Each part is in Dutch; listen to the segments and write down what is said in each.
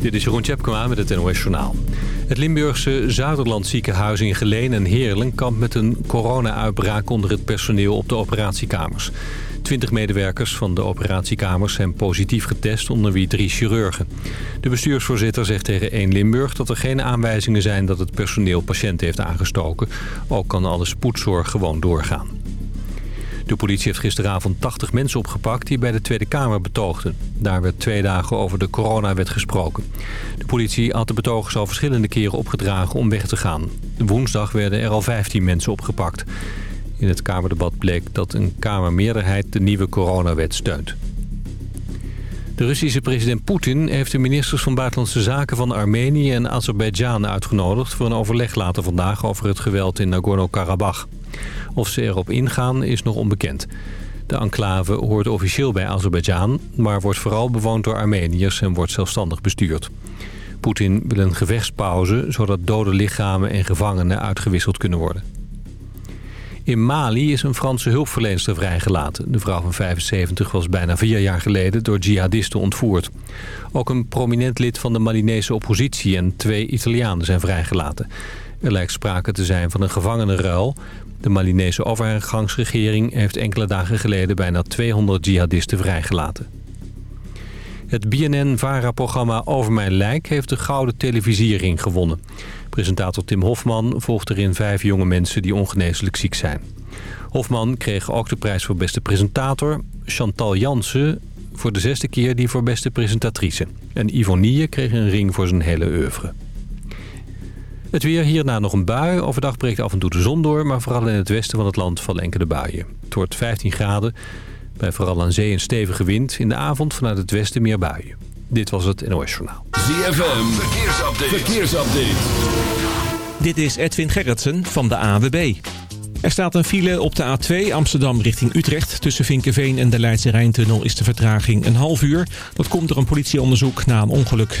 Dit is Jeroen Tjepkema met het NOS Journaal. Het Limburgse Zuiderland ziekenhuis in Geleen en Heerlen... kampt met een corona-uitbraak onder het personeel op de operatiekamers. Twintig medewerkers van de operatiekamers zijn positief getest... onder wie drie chirurgen. De bestuursvoorzitter zegt tegen 1 Limburg... dat er geen aanwijzingen zijn dat het personeel patiënten heeft aangestoken. Ook kan alle spoedzorg gewoon doorgaan. De politie heeft gisteravond 80 mensen opgepakt die bij de Tweede Kamer betoogden. Daar werd twee dagen over de coronawet gesproken. De politie had de betogers al verschillende keren opgedragen om weg te gaan. Woensdag werden er al 15 mensen opgepakt. In het Kamerdebat bleek dat een Kamermeerderheid de nieuwe coronawet steunt. De Russische president Poetin heeft de ministers van Buitenlandse Zaken van Armenië en Azerbeidzjan uitgenodigd voor een overleg later vandaag over het geweld in Nagorno-Karabakh. Of ze erop ingaan is nog onbekend. De enclave hoort officieel bij Azerbeidzjan, maar wordt vooral bewoond door Armeniërs en wordt zelfstandig bestuurd. Poetin wil een gevechtspauze, zodat dode lichamen en gevangenen uitgewisseld kunnen worden. In Mali is een Franse hulpverlenster vrijgelaten. De vrouw van 75 was bijna vier jaar geleden door jihadisten ontvoerd. Ook een prominent lid van de Malinese oppositie en twee Italianen zijn vrijgelaten. Er lijkt sprake te zijn van een gevangenenruil. De Malinese overgangsregering heeft enkele dagen geleden bijna 200 jihadisten vrijgelaten. Het BNN-VARA-programma Over Mijn Lijk heeft de Gouden Televisiering gewonnen. Presentator Tim Hofman volgt erin vijf jonge mensen die ongeneeslijk ziek zijn. Hofman kreeg ook de prijs voor beste presentator. Chantal Jansen voor de zesde keer die voor beste presentatrice. En Yvonne kreeg een ring voor zijn hele oeuvre. Het weer hierna nog een bui. Overdag breekt af en toe de zon door, maar vooral in het westen van het land vallen enkele buien. Het wordt 15 graden, bij vooral aan zee een stevige wind. In de avond vanuit het westen meer buien. Dit was het NOS Journaal. ZFM, verkeersupdate. verkeersupdate. Dit is Edwin Gerritsen van de AWB. Er staat een file op de A2 Amsterdam richting Utrecht. Tussen Vinkenveen en de Leidse Rijntunnel is de vertraging een half uur. Dat komt door een politieonderzoek na een ongeluk.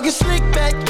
talking slick back.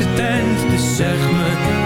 te dance, dus zeg me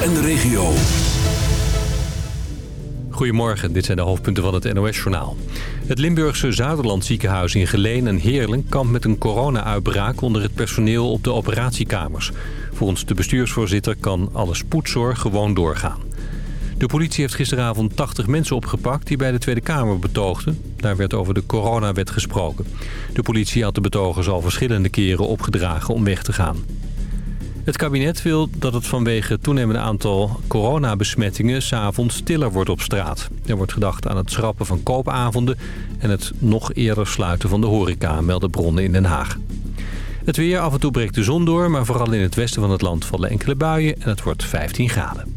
en de regio. Goedemorgen, dit zijn de hoofdpunten van het NOS-journaal. Het Limburgse Zuiderland ziekenhuis in Geleen en Heerlen... kampt met een corona-uitbraak onder het personeel op de operatiekamers. Volgens de bestuursvoorzitter kan alle spoedzorg gewoon doorgaan. De politie heeft gisteravond 80 mensen opgepakt die bij de Tweede Kamer betoogden. Daar werd over de coronawet gesproken. De politie had de betogers al verschillende keren opgedragen om weg te gaan. Het kabinet wil dat het vanwege het toenemende aantal coronabesmettingen... s'avonds stiller wordt op straat. Er wordt gedacht aan het schrappen van koopavonden... en het nog eerder sluiten van de horeca, melden bronnen in Den Haag. Het weer, af en toe breekt de zon door... maar vooral in het westen van het land vallen enkele buien... en het wordt 15 graden.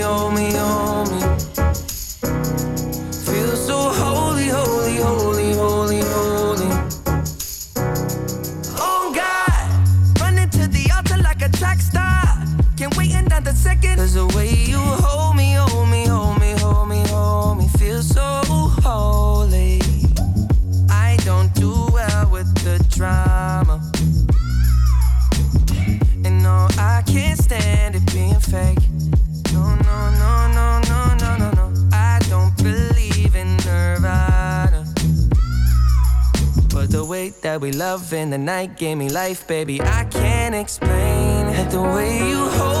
in the night gave me life, baby. I can't explain. The way you hold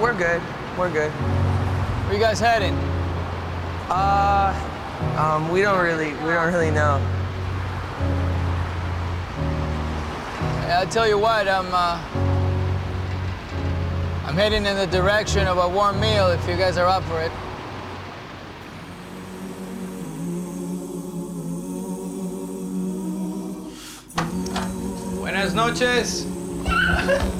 we're good. We're good. Where you guys heading? Uh, um, we don't really, we don't really know. I tell you what, I'm, uh, I'm heading in the direction of a warm meal if you guys are up for it. Buenas noches.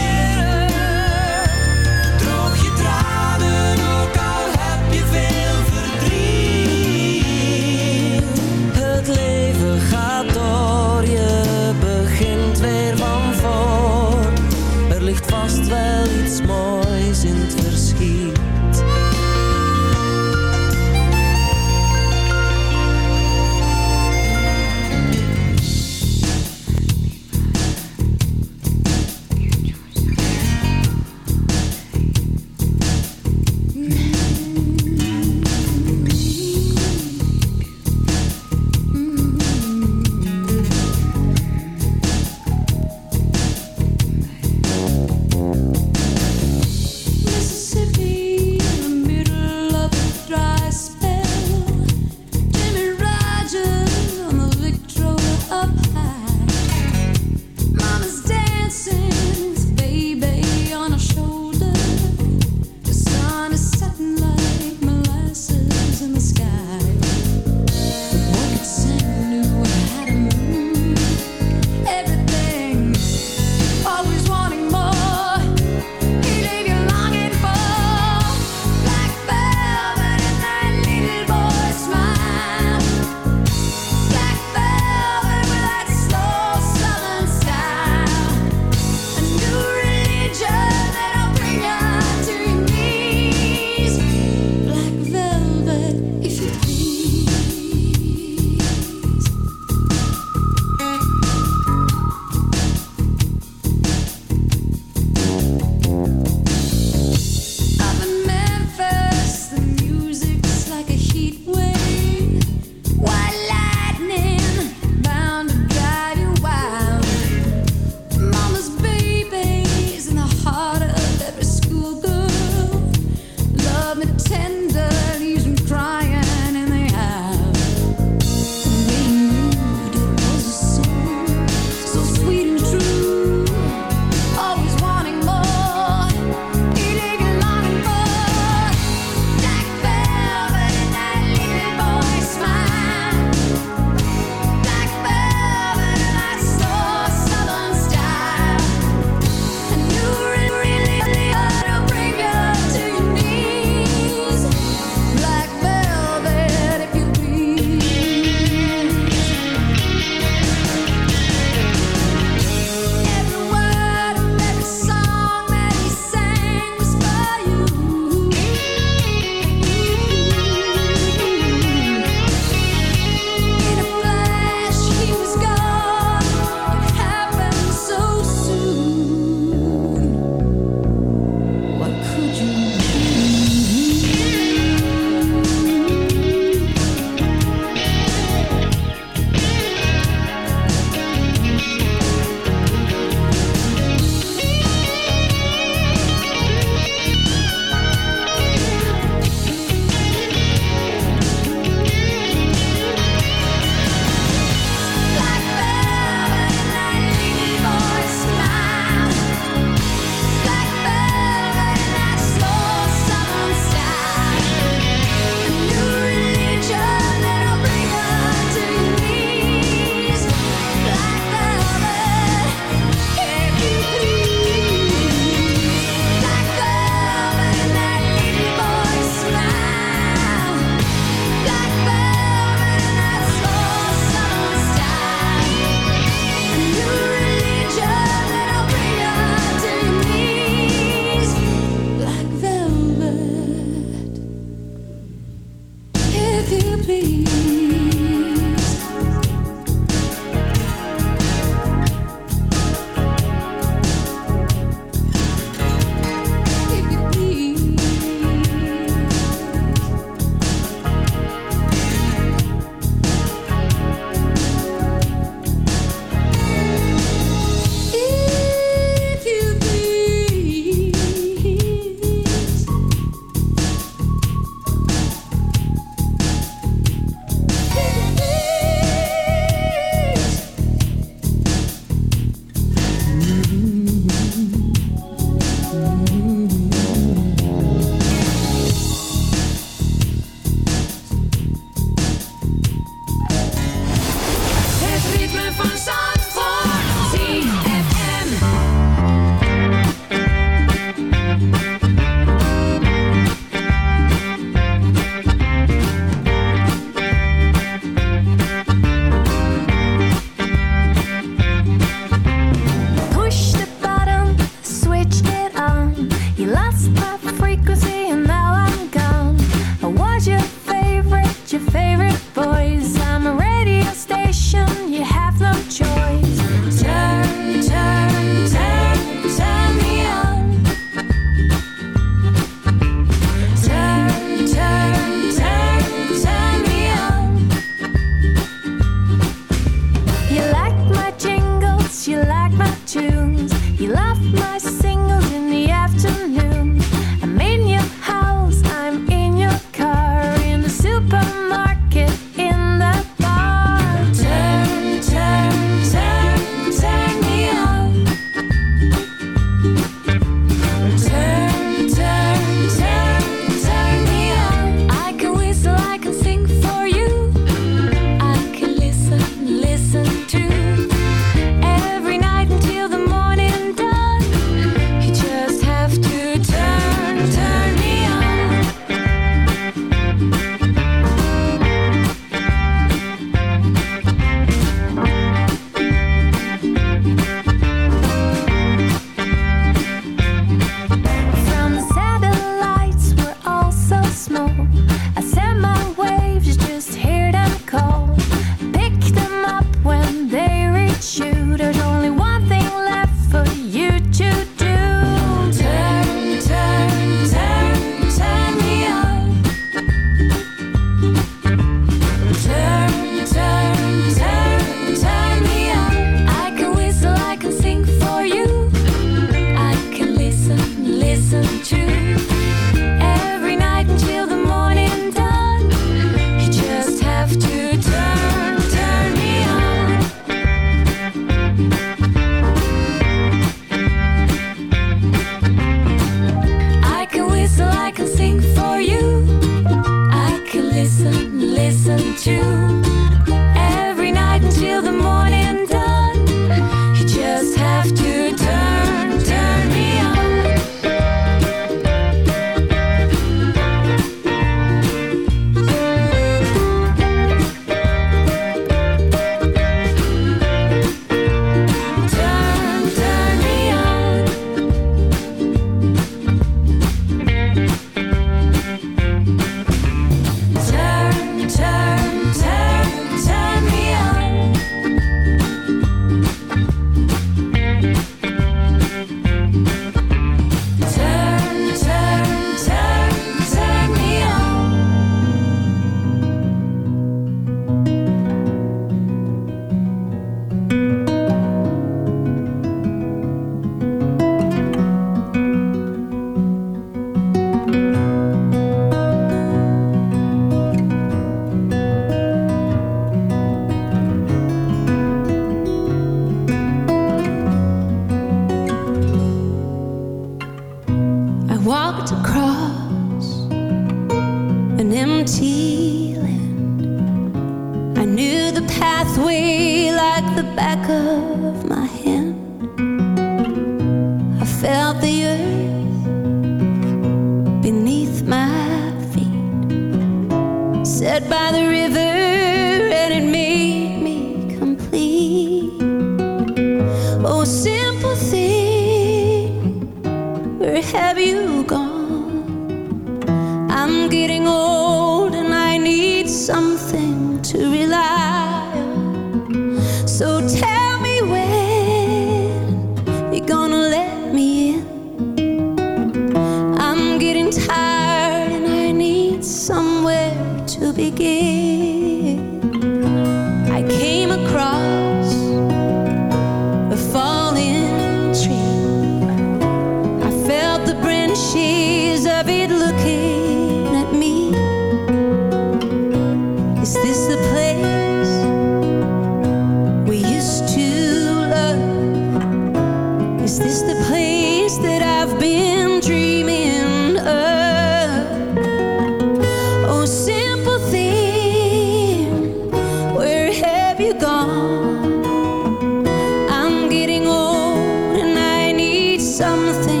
Something